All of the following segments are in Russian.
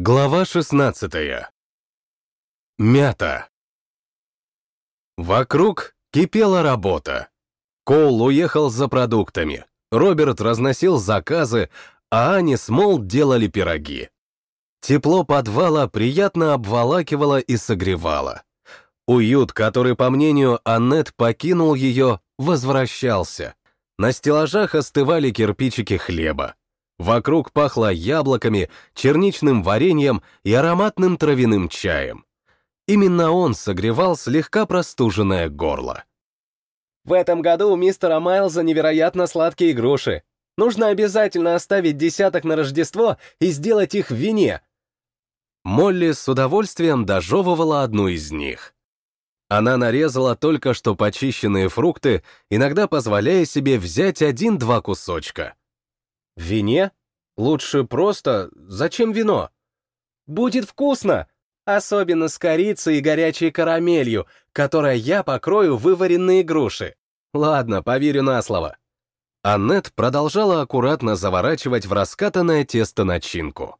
Глава 16. Мята. Вокруг кипела работа. Коул уехал за продуктами, Роберт разносил заказы, а Ани с Мол делали пироги. Тепло подвала приятно обволакивало и согревало. Уют, который, по мнению Аннет, покинул ее, возвращался. На стеллажах остывали кирпичики хлеба. Вокруг пахло яблоками, черничным вареньем и ароматным травяным чаем. Именно он согревал слегка простуженное горло. В этом году у мистера Майлза невероятно сладкие груши. Нужно обязательно оставить десяток на Рождество и сделать их в вине. Молли с удовольствием дожевывала одну из них. Она нарезала только что почищенные фрукты, иногда позволяя себе взять один-два кусочка. В вине? Лучше просто... Зачем вино? Будет вкусно! Особенно с корицей и горячей карамелью, которой я покрою вываренные груши. Ладно, поверю на слово. Аннет продолжала аккуратно заворачивать в раскатанное тесто начинку.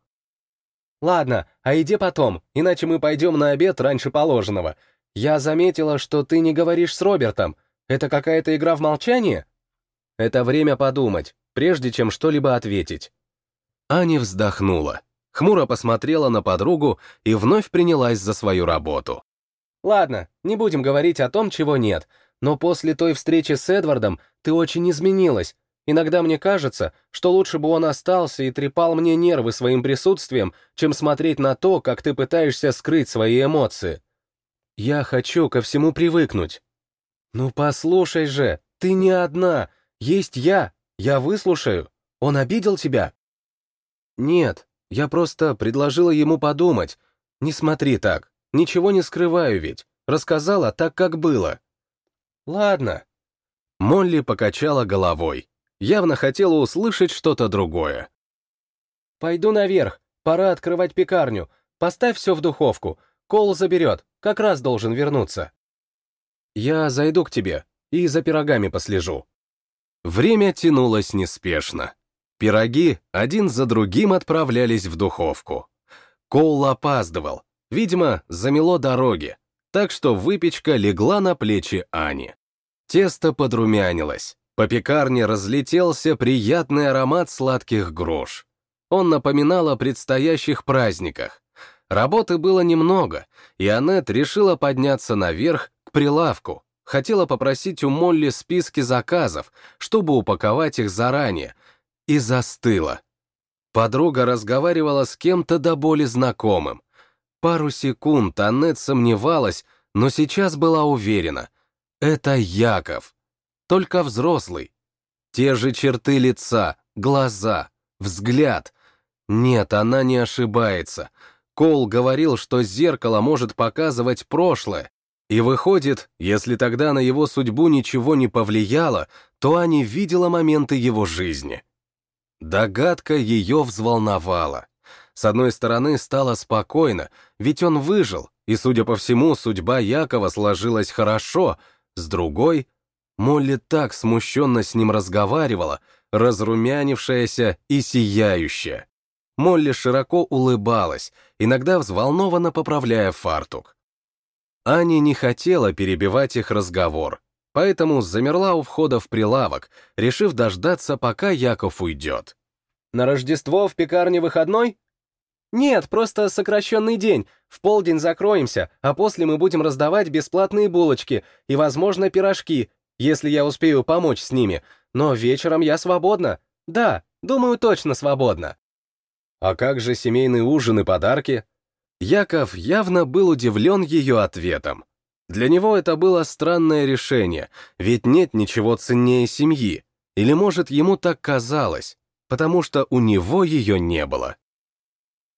Ладно, а иди потом, иначе мы пойдем на обед раньше положенного. Я заметила, что ты не говоришь с Робертом. Это какая-то игра в молчание? Это время подумать прежде чем что-либо ответить. Аня вздохнула, хмуро посмотрела на подругу и вновь принялась за свою работу. «Ладно, не будем говорить о том, чего нет, но после той встречи с Эдвардом ты очень изменилась. Иногда мне кажется, что лучше бы он остался и трепал мне нервы своим присутствием, чем смотреть на то, как ты пытаешься скрыть свои эмоции. Я хочу ко всему привыкнуть. Ну послушай же, ты не одна, есть я, я выслушаю. Он обидел тебя? Нет, я просто предложила ему подумать. Не смотри так. Ничего не скрываю ведь. Рассказала так, как было. Ладно. Молли покачала головой. Явно хотела услышать что-то другое. Пойду наверх. Пора открывать пекарню. Поставь все в духовку. Кол заберет. Как раз должен вернуться. Я зайду к тебе и за пирогами послежу. Время тянулось неспешно. Пироги один за другим отправлялись в духовку. Коул опаздывал, видимо, замело дороги, так что выпечка легла на плечи Ани. Тесто подрумянилось, по пекарне разлетелся приятный аромат сладких груш. Он напоминал о предстоящих праздниках. Работы было немного, и Аннет решила подняться наверх к прилавку, хотела попросить у Молли списки заказов, чтобы упаковать их заранее, и застыла. Подруга разговаривала с кем-то до боли знакомым. Пару секунд Аннет сомневалась, но сейчас была уверена. Это Яков. Только взрослый. Те же черты лица, глаза, взгляд. Нет, она не ошибается. Кол говорил, что зеркало может показывать прошлое, и выходит, если тогда на его судьбу ничего не повлияло, то Аня видела моменты его жизни. Догадка ее взволновала. С одной стороны, стало спокойно, ведь он выжил, и, судя по всему, судьба Якова сложилась хорошо, с другой, Молли так смущенно с ним разговаривала, разрумянившаяся и сияющая. Молли широко улыбалась, иногда взволнованно поправляя фартук. Аня не хотела перебивать их разговор, поэтому замерла у входа в прилавок, решив дождаться, пока Яков уйдет. «На Рождество в пекарне выходной?» «Нет, просто сокращенный день. В полдень закроемся, а после мы будем раздавать бесплатные булочки и, возможно, пирожки, если я успею помочь с ними. Но вечером я свободна. Да, думаю, точно свободна». «А как же семейный ужин и подарки?» Яков явно был удивлен ее ответом. Для него это было странное решение, ведь нет ничего ценнее семьи. Или, может, ему так казалось, потому что у него ее не было.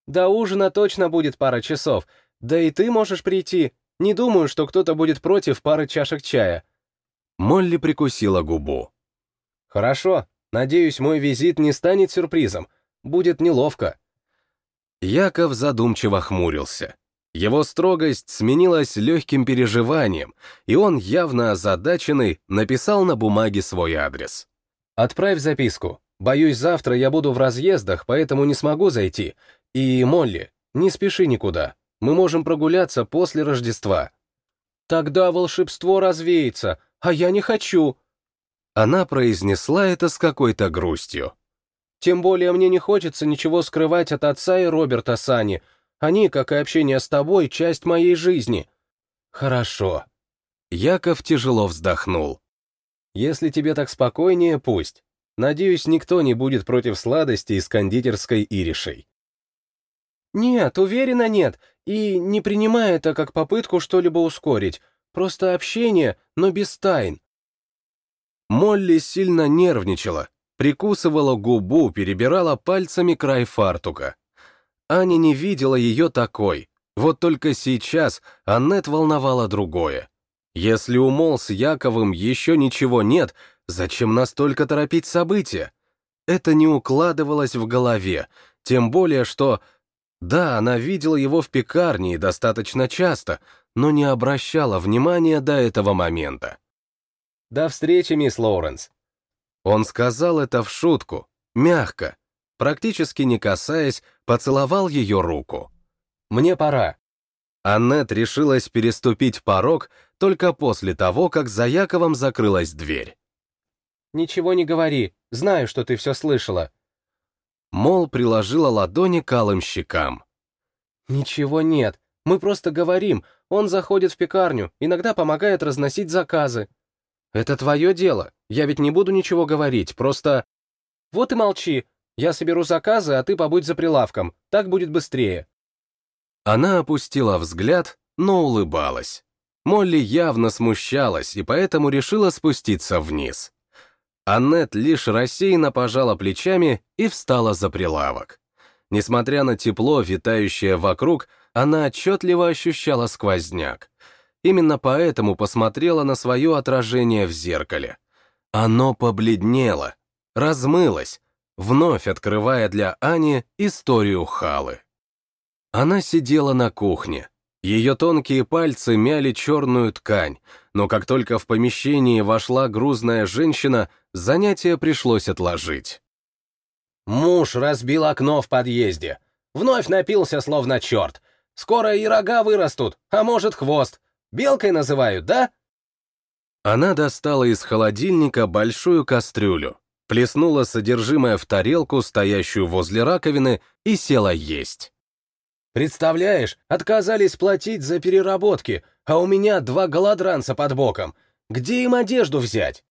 «До ужина точно будет пара часов, да и ты можешь прийти. Не думаю, что кто-то будет против пары чашек чая». Молли прикусила губу. «Хорошо, надеюсь, мой визит не станет сюрпризом. Будет неловко». Яков задумчиво хмурился. Его строгость сменилась легким переживанием, и он, явно озадаченный, написал на бумаге свой адрес. «Отправь записку. Боюсь, завтра я буду в разъездах, поэтому не смогу зайти. И, Молли, Не спеши никуда. Мы можем прогуляться после Рождества. Тогда волшебство развеется, а я не хочу. Она произнесла это с какой-то грустью. Тем более мне не хочется ничего скрывать от отца и Роберта Сани. Они, как и общение с тобой, часть моей жизни. Хорошо. Яков тяжело вздохнул. Если тебе так спокойнее, пусть. Надеюсь, никто не будет против сладостей из кондитерской Иришей. Нет, уверена, нет. И не принимай это как попытку что-либо ускорить. Просто общение, но без тайн. Молли сильно нервничала, прикусывала губу, перебирала пальцами край фартука. Аня не видела ее такой. Вот только сейчас Аннет волновала другое. Если у Мол с Яковым еще ничего нет, зачем настолько торопить события? Это не укладывалось в голове, тем более что да, она видела его в пекарне достаточно часто, но не обращала внимания до этого момента. «До встречи, мисс Лоуренс». Он сказал это в шутку, мягко, практически не касаясь, поцеловал ее руку. «Мне пора». Аннет решилась переступить порог только после того, как за Яковом закрылась дверь. «Ничего не говори, знаю, что ты все слышала», Мол приложила ладони к алым щекам. «Ничего нет, мы просто говорим, он заходит в пекарню, иногда помогает разносить заказы. Это твое дело, я ведь не буду ничего говорить, просто... Вот и молчи, я соберу заказы, а ты побудь за прилавком, так будет быстрее». Она опустила взгляд, но улыбалась. Молли явно смущалась и поэтому решила спуститься вниз. Аннет лишь рассеянно пожала плечами и встала за прилавок. Несмотря на тепло, витающее вокруг, она отчетливо ощущала сквозняк. Именно поэтому посмотрела на свое отражение в зеркале. Оно побледнело, размылось, вновь открывая для Ани историю Халы. Она сидела на кухне, ее тонкие пальцы мяли черную ткань, но как только в помещении вошла грузная женщина, занятие пришлось отложить. «Муж разбил окно в подъезде. Вновь напился, словно черт. Скоро и рога вырастут, а может, хвост. Белкой называют, да?» Она достала из холодильника большую кастрюлю, плеснула содержимое в тарелку, стоящую возле раковины, и села есть. Представляешь, отказались платить за переработки, а у меня два голодранца под боком. Где им одежду взять?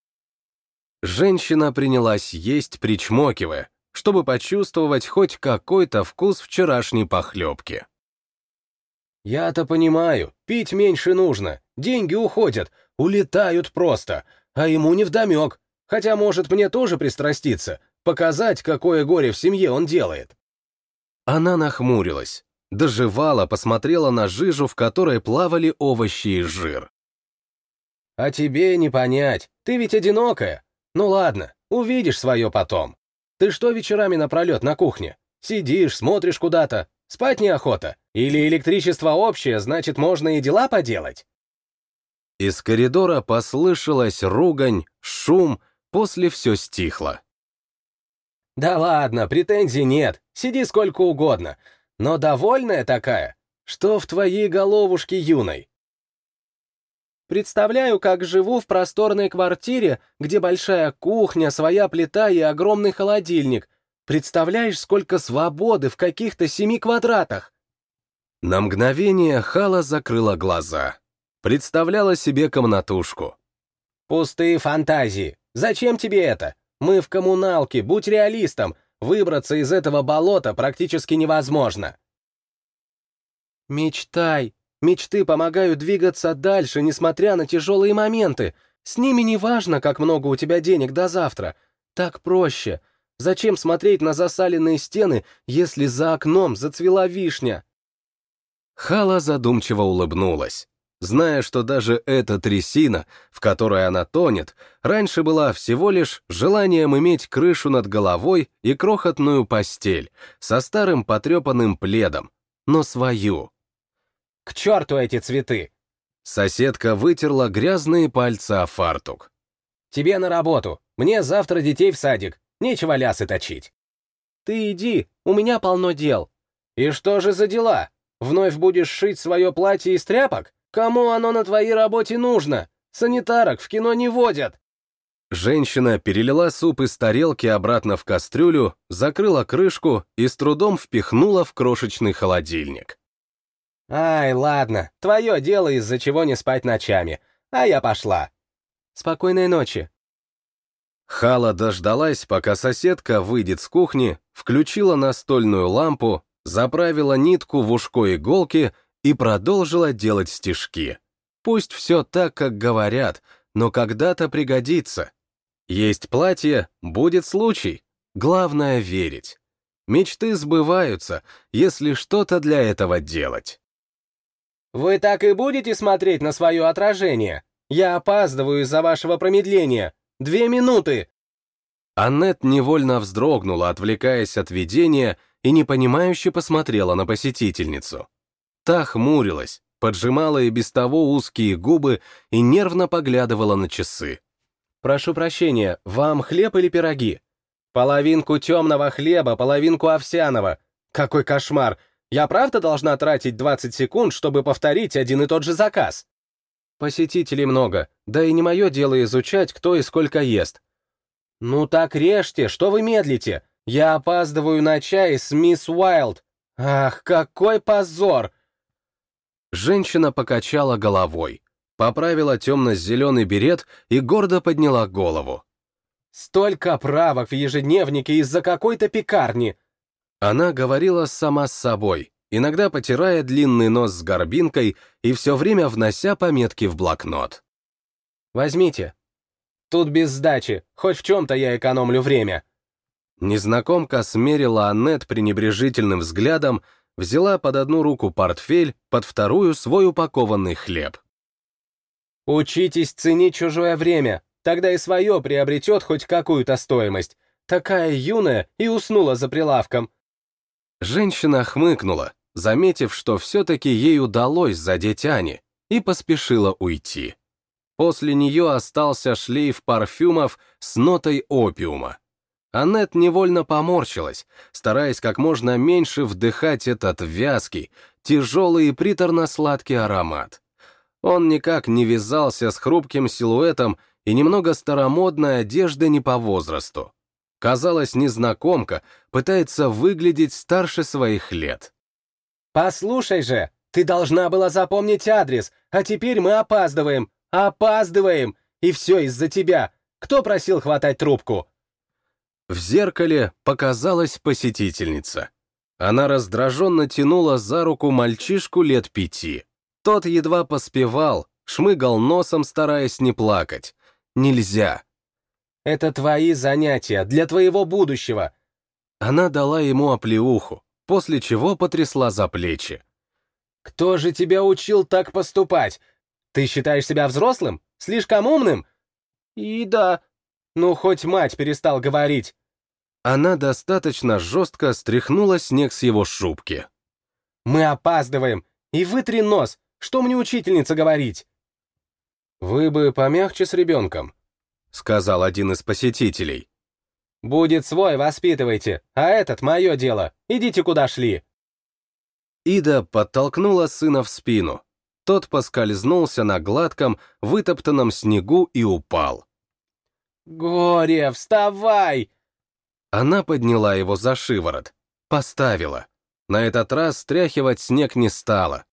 Женщина принялась есть, причмокивая, чтобы почувствовать хоть какой-то вкус вчерашней похлебки. «Я-то понимаю, пить меньше нужно, деньги уходят, улетают просто, а ему невдомек, хотя может мне тоже пристраститься, показать, какое горе в семье он делает». Она нахмурилась, Доживала, посмотрела на жижу, в которой плавали овощи и жир. «А тебе не понять, ты ведь одинокая. Ну ладно, увидишь свое потом. Ты что вечерами напролет на кухне? Сидишь, смотришь куда-то, спать неохота? Или электричество общее, значит, можно и дела поделать?» Из коридора послышалась ругань, шум, после все стихло. «Да ладно, претензий нет, сиди сколько угодно но довольная такая, что в твоей головушке юной. Представляю, как живу в просторной квартире, где большая кухня, своя плита и огромный холодильник. Представляешь, сколько свободы в каких-то семи квадратах? На мгновение Хала закрыла глаза. Представляла себе комнатушку. Пустые фантазии. Зачем тебе это? Мы в коммуналке, будь реалистом. Выбраться из этого болота практически невозможно. Мечтай. Мечты помогают двигаться дальше, несмотря на тяжелые моменты. С ними не важно, как много у тебя денег до завтра. Так проще. Зачем смотреть на засаленные стены, если за окном зацвела вишня? Хала задумчиво улыбнулась зная, что даже эта трясина, в которой она тонет, раньше была всего лишь желанием иметь крышу над головой и крохотную постель со старым потрепанным пледом, но свою. «К черту эти цветы!» Соседка вытерла грязные пальцы о фартук. «Тебе на работу, мне завтра детей в садик, нечего лясы точить». «Ты иди, у меня полно дел». «И что же за дела? Вновь будешь шить свое платье из тряпок? Кому оно на твоей работе нужно? Санитарок в кино не водят!» Женщина перелила суп из тарелки обратно в кастрюлю, закрыла крышку и с трудом впихнула в крошечный холодильник. «Ай, ладно, твое дело, из-за чего не спать ночами, а я пошла. Спокойной ночи». Хала дождалась, пока соседка выйдет с кухни, включила настольную лампу, заправила нитку в ушко иголки и продолжила делать стежки. Пусть все так, как говорят, но когда-то пригодится. Есть платье, будет случай. Главное — верить. Мечты сбываются, если что-то для этого делать. «Вы так и будете смотреть на свое отражение? Я опаздываю из-за вашего промедления. Две минуты!» Аннет невольно вздрогнула, отвлекаясь от видения, и непонимающе посмотрела на посетительницу. Та хмурилась, поджимала и без того узкие губы и нервно поглядывала на часы. «Прошу прощения, вам хлеб или пироги? Половинку темного хлеба, половинку овсяного. Какой кошмар! Я правда должна тратить 20 секунд, чтобы повторить один и тот же заказ? Посетителей много, да и не мое дело изучать, кто и сколько ест. Ну так режьте, что вы медлите? Я опаздываю на чай с мисс Уайлд. Ах, какой позор! Женщина покачала головой, поправила темно-зеленый берет и гордо подняла голову. Столько правок в ежедневнике из-за какой-то пекарни. Она говорила сама с собой, иногда потирая длинный нос с горбинкой и все время внося пометки в блокнот. «Возьмите. Тут без сдачи, хоть в чем-то я экономлю время». Незнакомка смерила Аннет пренебрежительным взглядом, взяла под одну руку портфель, под вторую свой упакованный хлеб. «Учитесь ценить чужое время, тогда и свое приобретет хоть какую-то стоимость. Такая юная и уснула за прилавком. Женщина хмыкнула, заметив, что все-таки ей удалось задеть Ани, и поспешила уйти. После нее остался шлейф парфюмов с нотой опиума. Аннет невольно поморщилась, стараясь как можно меньше вдыхать этот вязкий, тяжелый и приторно-сладкий аромат. Он никак не вязался с хрупким силуэтом и немного старомодной одеждой не по возрасту. Казалось, незнакомка пытается выглядеть старше своих лет. «Послушай же, ты должна была запомнить адрес, а теперь мы опаздываем, опаздываем, и все из-за тебя. Кто просил хватать трубку?» В зеркале показалась посетительница. Она раздраженно тянула за руку мальчишку лет пяти. Тот едва поспевал, шмыгал носом, стараясь не плакать. Нельзя. Это твои занятия, для твоего будущего. Она дала ему оплеуху, после чего потрясла за плечи. Кто же тебя учил так поступать? Ты считаешь себя взрослым? Слишком умным? И да. Ну, хоть мать перестал говорить. Она достаточно жестко стряхнула снег с его шубки. Мы опаздываем. И вытри нос. Что мне учительница говорить? Вы бы помягче с ребенком. — сказал один из посетителей. «Будет свой, воспитывайте, а этот — мое дело. Идите, куда шли». Ида подтолкнула сына в спину. Тот поскользнулся на гладком, вытоптанном снегу и упал. «Горе, вставай!» Она подняла его за шиворот, поставила. На этот раз стряхивать снег не стала.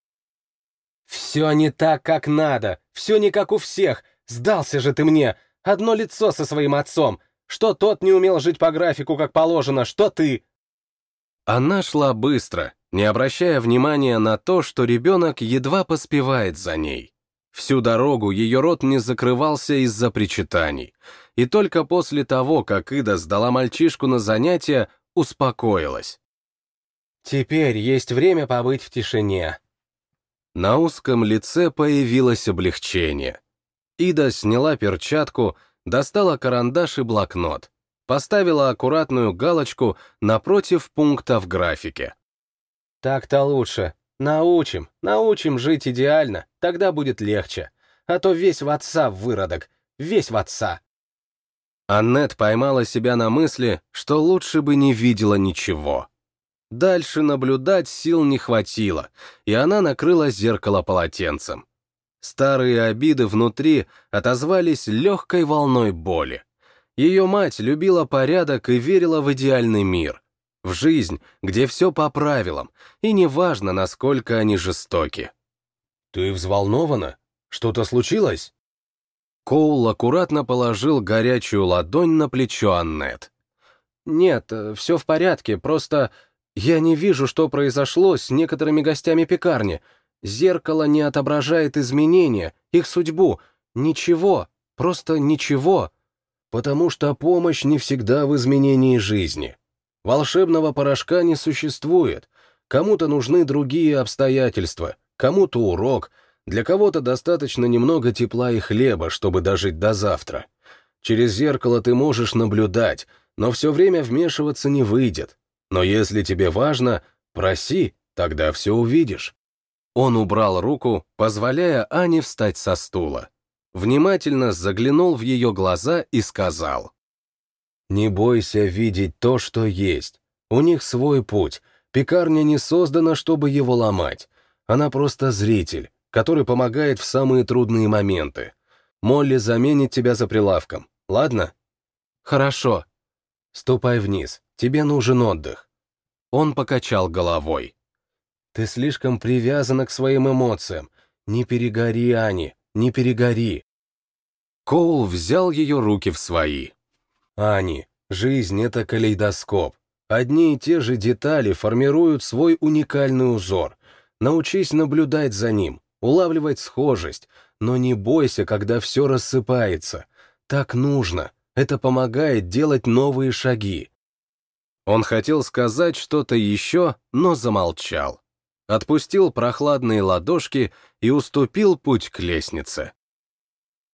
«Все не так, как надо, все не как у всех, сдался же ты мне, Одно лицо со своим отцом. Что тот не умел жить по графику, как положено, что ты. Она шла быстро, не обращая внимания на то, что ребенок едва поспевает за ней. Всю дорогу ее рот не закрывался из-за причитаний. И только после того, как Ида сдала мальчишку на занятия, успокоилась. «Теперь есть время побыть в тишине». На узком лице появилось облегчение. Ида сняла перчатку, достала карандаш и блокнот, поставила аккуратную галочку напротив пункта в графике. «Так-то лучше. Научим, научим жить идеально, тогда будет легче. А то весь в отца выродок, весь в отца». Аннет поймала себя на мысли, что лучше бы не видела ничего. Дальше наблюдать сил не хватило, и она накрыла зеркало полотенцем. Старые обиды внутри отозвались легкой волной боли. Ее мать любила порядок и верила в идеальный мир, в жизнь, где все по правилам, и неважно, насколько они жестоки. «Ты взволнована? Что-то случилось?» Коул аккуратно положил горячую ладонь на плечо Аннет. «Нет, все в порядке, просто я не вижу, что произошло с некоторыми гостями пекарни. Зеркало не отображает изменения, их судьбу. Ничего, просто ничего. Потому что помощь не всегда в изменении жизни. Волшебного порошка не существует. Кому-то нужны другие обстоятельства, кому-то урок, для кого-то достаточно немного тепла и хлеба, чтобы дожить до завтра. Через зеркало ты можешь наблюдать, но все время вмешиваться не выйдет. Но если тебе важно, проси, тогда все увидишь. Он убрал руку, позволяя Ане встать со стула. Внимательно заглянул в ее глаза и сказал. «Не бойся видеть то, что есть. У них свой путь. Пекарня не создана, чтобы его ломать. Она просто зритель, который помогает в самые трудные моменты. Молли заменит тебя за прилавком, ладно?» «Хорошо». «Ступай вниз, тебе нужен отдых». Он покачал головой. Ты слишком привязана к своим эмоциям. Не перегори, Ани, не перегори. Коул взял ее руки в свои. Ани, жизнь — это калейдоскоп. Одни и те же детали формируют свой уникальный узор. Научись наблюдать за ним, улавливать схожесть, но не бойся, когда все рассыпается. Так нужно. Это помогает делать новые шаги. Он хотел сказать что-то еще, но замолчал отпустил прохладные ладошки и уступил путь к лестнице.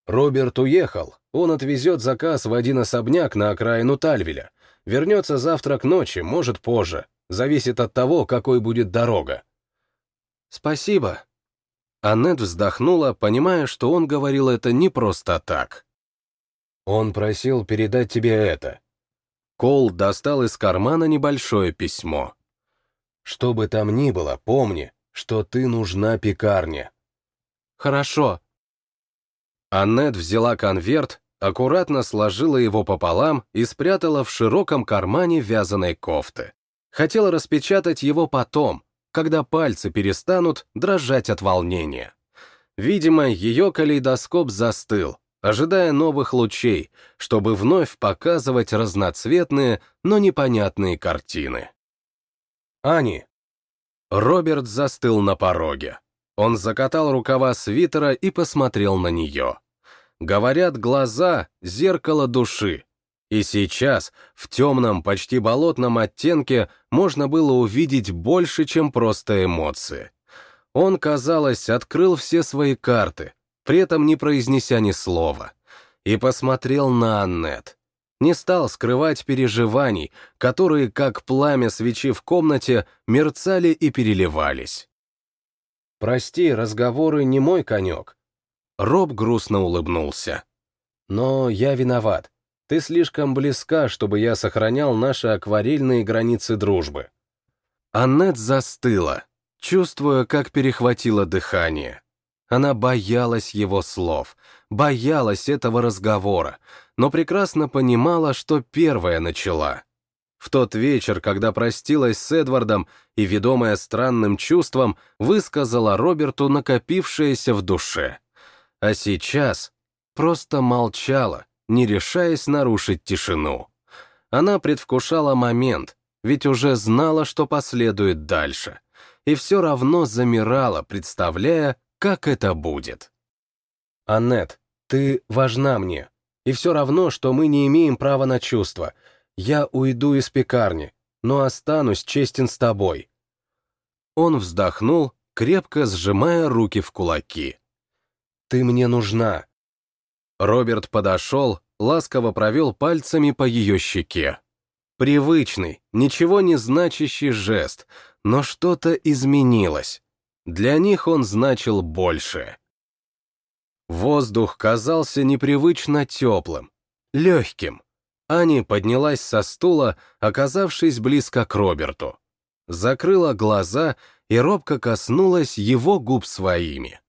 Роберт уехал, он отвезет заказ в один особняк на окраину Тальвеля. Вернется завтра к ночи, может позже. Зависит от того, какой будет дорога. Спасибо. Аннет вздохнула, понимая, что он говорил это не просто так. Он просил передать тебе это. Кол достал из кармана небольшое письмо. Что бы там ни было, помни, что ты нужна пекарне. Хорошо. Аннет взяла конверт, аккуратно сложила его пополам и спрятала в широком кармане вязаной кофты. Хотела распечатать его потом, когда пальцы перестанут дрожать от волнения. Видимо, ее калейдоскоп застыл, ожидая новых лучей, чтобы вновь показывать разноцветные, но непонятные картины. Ани!» Роберт застыл на пороге. Он закатал рукава свитера и посмотрел на нее. Говорят, глаза — зеркало души. И сейчас, в темном, почти болотном оттенке, можно было увидеть больше, чем просто эмоции. Он, казалось, открыл все свои карты, при этом не произнеся ни слова, и посмотрел на Аннет не стал скрывать переживаний, которые, как пламя свечи в комнате, мерцали и переливались. «Прости, разговоры не мой конек». Роб грустно улыбнулся. «Но я виноват. Ты слишком близка, чтобы я сохранял наши акварельные границы дружбы». Аннет застыла, чувствуя, как перехватило дыхание. Она боялась его слов, боялась этого разговора, но прекрасно понимала, что первая начала. В тот вечер, когда простилась с Эдвардом и, ведомая странным чувством, высказала Роберту накопившееся в душе. А сейчас просто молчала, не решаясь нарушить тишину. Она предвкушала момент, ведь уже знала, что последует дальше, и все равно замирала, представляя, как это будет? Аннет, ты важна мне. И все равно, что мы не имеем права на чувства. Я уйду из пекарни, но останусь честен с тобой. Он вздохнул, крепко сжимая руки в кулаки. Ты мне нужна. Роберт подошел, ласково провел пальцами по ее щеке. Привычный, ничего не значащий жест, но что-то изменилось. Для них он значил больше. Воздух казался непривычно теплым, легким. Ани поднялась со стула, оказавшись близко к Роберту. закрыла глаза и робко коснулась его губ своими.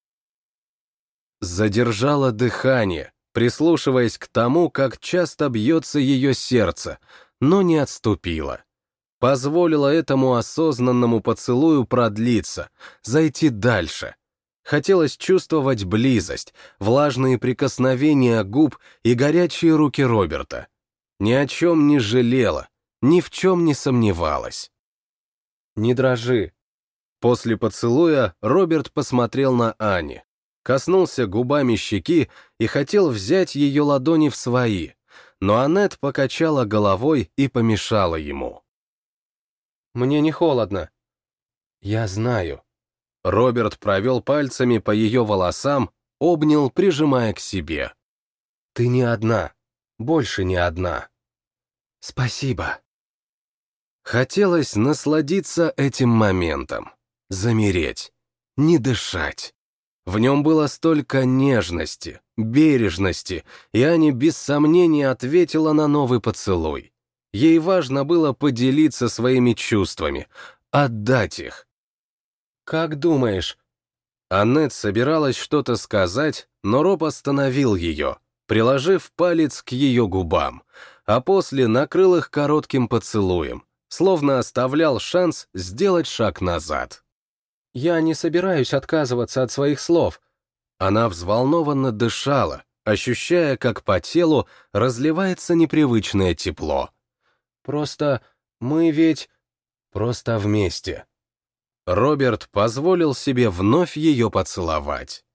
Задержала дыхание, прислушиваясь к тому, как часто бьется ее сердце, но не отступила. Позволила этому осознанному поцелую продлиться, зайти дальше. Хотелось чувствовать близость, влажные прикосновения губ и горячие руки Роберта. Ни о чем не жалела, ни в чем не сомневалась. «Не дрожи». После поцелуя Роберт посмотрел на Ани, коснулся губами щеки и хотел взять ее ладони в свои, но Аннет покачала головой и помешала ему. «Мне не холодно». «Я знаю». Роберт провел пальцами по ее волосам, обнял, прижимая к себе. «Ты не одна. Больше не одна». «Спасибо». Хотелось насладиться этим моментом, замереть, не дышать. В нем было столько нежности, бережности, и Аня без сомнения ответила на новый поцелуй. Ей важно было поделиться своими чувствами, отдать их. «Как думаешь?» Аннет собиралась что-то сказать, но Роб остановил ее, приложив палец к ее губам, а после накрыл их коротким поцелуем, словно оставлял шанс сделать шаг назад. «Я не собираюсь отказываться от своих слов». Она взволнованно дышала, ощущая, как по телу разливается непривычное тепло. «Просто мы ведь просто вместе». Роберт позволил себе вновь ее поцеловать.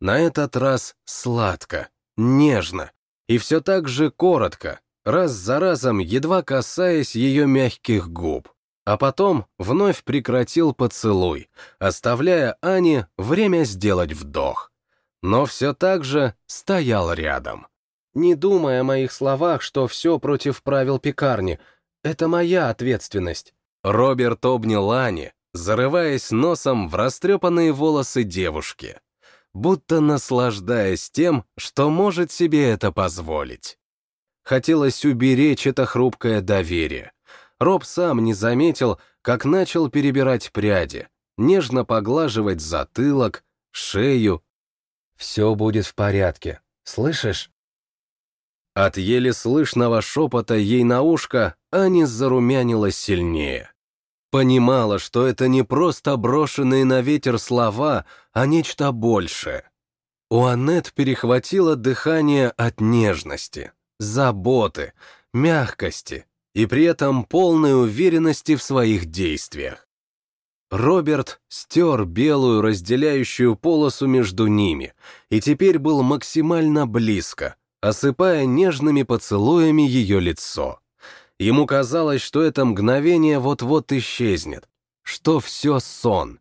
На этот раз сладко, нежно и все так же коротко, раз за разом едва касаясь ее мягких губ, а потом вновь прекратил поцелуй, оставляя Ане время сделать вдох. Но все так же стоял рядом. «Не думай о моих словах, что все против правил пекарни. Это моя ответственность». Роберт обнял Ани, зарываясь носом в растрепанные волосы девушки, будто наслаждаясь тем, что может себе это позволить. Хотелось уберечь это хрупкое доверие. Роб сам не заметил, как начал перебирать пряди, нежно поглаживать затылок, шею. «Все будет в порядке, слышишь?» От еле слышного шепота ей на ушко Ани зарумянилась сильнее. Понимала, что это не просто брошенные на ветер слова, а нечто большее. У Аннет перехватило дыхание от нежности заботы, мягкости и при этом полной уверенности в своих действиях. Роберт стер белую разделяющую полосу между ними и теперь был максимально близко, осыпая нежными поцелуями ее лицо. Ему казалось, что это мгновение вот-вот исчезнет, что все сон.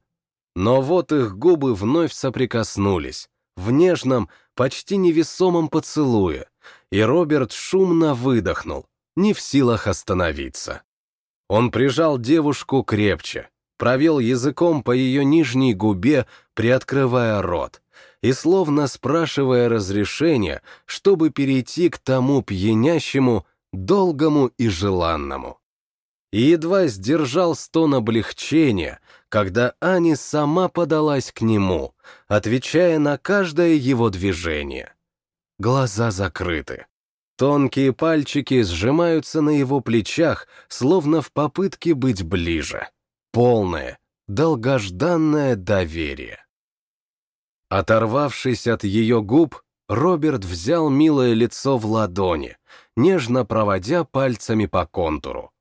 Но вот их губы вновь соприкоснулись, в нежном, почти невесомом поцелуе, и Роберт шумно выдохнул, не в силах остановиться. Он прижал девушку крепче, провел языком по ее нижней губе, приоткрывая рот, и словно спрашивая разрешения, чтобы перейти к тому пьянящему, долгому и желанному. И едва сдержал стон облегчения, когда Ани сама подалась к нему, отвечая на каждое его движение глаза закрыты. Тонкие пальчики сжимаются на его плечах, словно в попытке быть ближе. Полное, долгожданное доверие. Оторвавшись от ее губ, Роберт взял милое лицо в ладони, нежно проводя пальцами по контуру.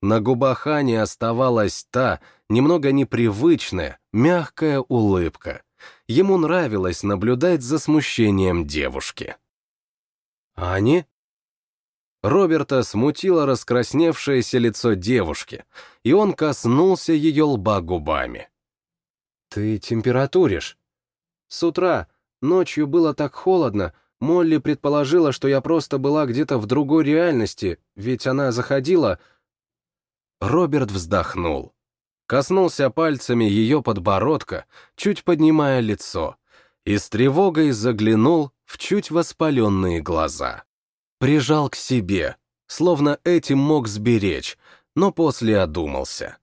На губах Ани оставалась та, немного непривычная, мягкая улыбка. Ему нравилось наблюдать за смущением девушки. «Ани?» Роберта смутило раскрасневшееся лицо девушки, и он коснулся ее лба губами. «Ты температуришь?» «С утра. Ночью было так холодно. Молли предположила, что я просто была где-то в другой реальности, ведь она заходила...» Роберт вздохнул. Коснулся пальцами ее подбородка, чуть поднимая лицо, и с тревогой заглянул в чуть воспаленные глаза. Прижал к себе, словно этим мог сберечь, но после одумался.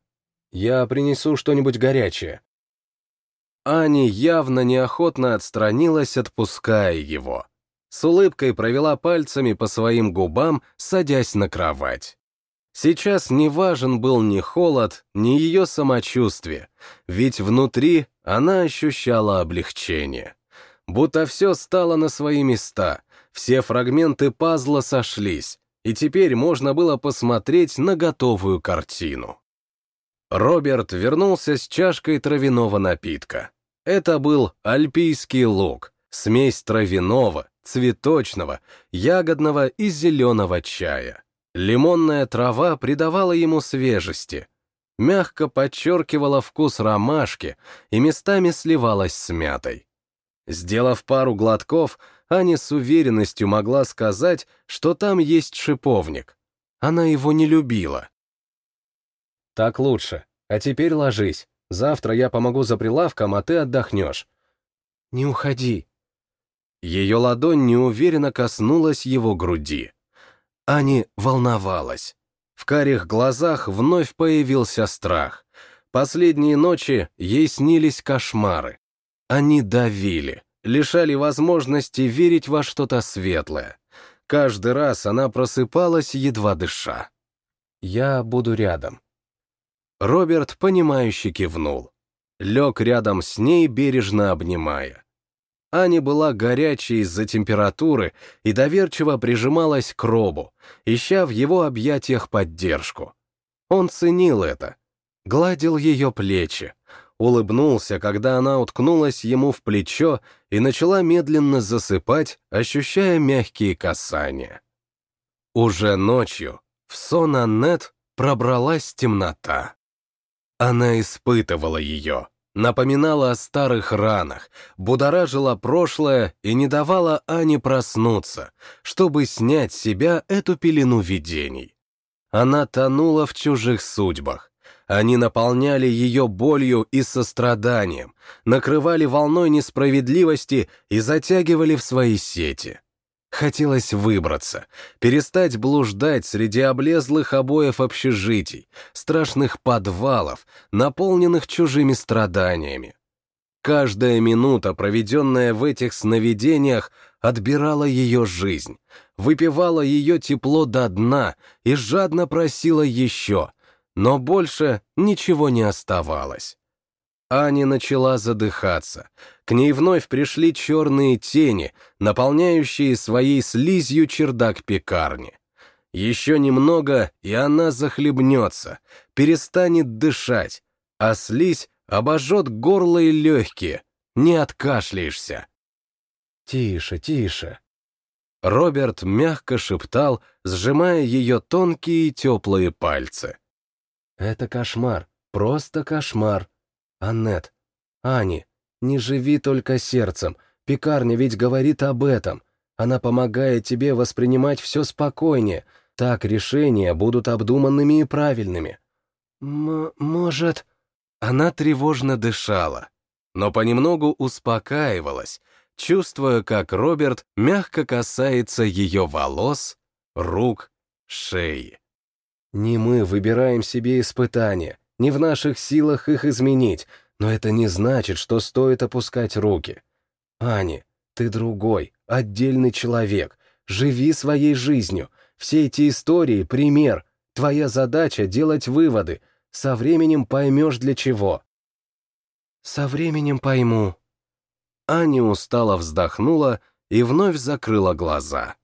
Я принесу что-нибудь горячее. Ани явно неохотно отстранилась, отпуская его. С улыбкой провела пальцами по своим губам, садясь на кровать. Сейчас не важен был ни холод, ни ее самочувствие, ведь внутри она ощущала облегчение. Будто все стало на свои места, все фрагменты пазла сошлись, и теперь можно было посмотреть на готовую картину. Роберт вернулся с чашкой травяного напитка. Это был альпийский лук, смесь травяного, цветочного, ягодного и зеленого чая. Лимонная трава придавала ему свежести, мягко подчеркивала вкус ромашки и местами сливалась с мятой. Сделав пару глотков, Аня с уверенностью могла сказать, что там есть шиповник. Она его не любила. Так лучше. А теперь ложись. Завтра я помогу за прилавком, а ты отдохнешь. Не уходи. Ее ладонь неуверенно коснулась его груди. Ани волновалась. В карих глазах вновь появился страх. Последние ночи ей снились кошмары. Они давили, лишали возможности верить во что-то светлое. Каждый раз она просыпалась, едва дыша. «Я буду рядом». Роберт, понимающе кивнул. Лег рядом с ней, бережно обнимая. Аня была горячей из-за температуры и доверчиво прижималась к Робу, ища в его объятиях поддержку. Он ценил это, гладил ее плечи, улыбнулся, когда она уткнулась ему в плечо и начала медленно засыпать, ощущая мягкие касания. Уже ночью в сон Аннет пробралась темнота. Она испытывала ее, напоминала о старых ранах, будоражила прошлое и не давала Ане проснуться, чтобы снять с себя эту пелену видений. Она тонула в чужих судьбах. Они наполняли ее болью и состраданием, накрывали волной несправедливости и затягивали в свои сети. Хотелось выбраться, перестать блуждать среди облезлых обоев общежитий, страшных подвалов, наполненных чужими страданиями. Каждая минута, проведенная в этих сновидениях, отбирала ее жизнь, выпивала ее тепло до дна и жадно просила еще, но больше ничего не оставалось. Аня начала задыхаться. К ней вновь пришли черные тени, наполняющие своей слизью чердак пекарни. Еще немного, и она захлебнется, перестанет дышать, а слизь обожжет горло и легкие, не откашляешься. «Тише, тише». Роберт мягко шептал, сжимая ее тонкие и теплые пальцы. «Это кошмар, просто кошмар. Аннет, Ани, не живи только сердцем, пекарня ведь говорит об этом. Она помогает тебе воспринимать все спокойнее, так решения будут обдуманными и правильными. М может... Она тревожно дышала, но понемногу успокаивалась, чувствуя, как Роберт мягко касается ее волос, рук, шеи. Не мы выбираем себе испытания, не в наших силах их изменить, но это не значит, что стоит опускать руки. Ани, ты другой, отдельный человек. Живи своей жизнью. Все эти истории — пример. Твоя задача — делать выводы. Со временем поймешь, для чего. Со временем пойму. Аня устало вздохнула и вновь закрыла глаза.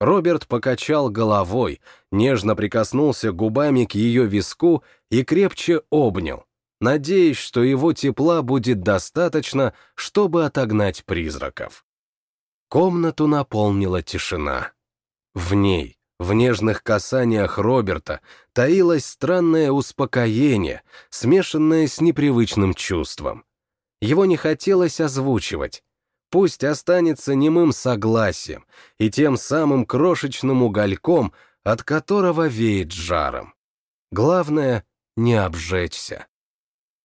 Роберт покачал головой, нежно прикоснулся губами к ее виску и крепче обнял, надеясь, что его тепла будет достаточно, чтобы отогнать призраков. Комнату наполнила тишина. В ней, в нежных касаниях Роберта, таилось странное успокоение, смешанное с непривычным чувством. Его не хотелось озвучивать, пусть останется немым согласием и тем самым крошечным угольком, от которого веет жаром. Главное — не обжечься.